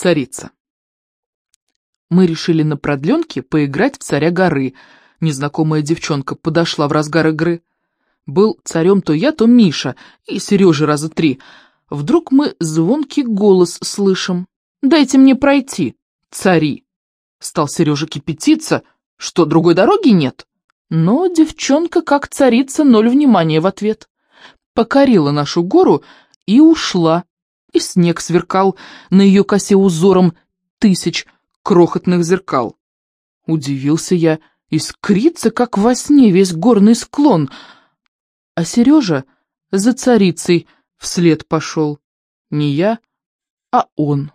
Царица. Мы решили на продленке поиграть в царя горы. Незнакомая девчонка подошла в разгар игры. Был царем то я, то Миша, и Сережа раза три. Вдруг мы звонкий голос слышим. «Дайте мне пройти, цари!» Стал Сережа кипятиться, что другой дороги нет. Но девчонка, как царица, ноль внимания в ответ. Покорила нашу гору и ушла. И снег сверкал на ее косе узором тысяч крохотных зеркал. Удивился я, искрится, как во сне, весь горный склон. А Сережа за царицей вслед пошел. Не я, а он.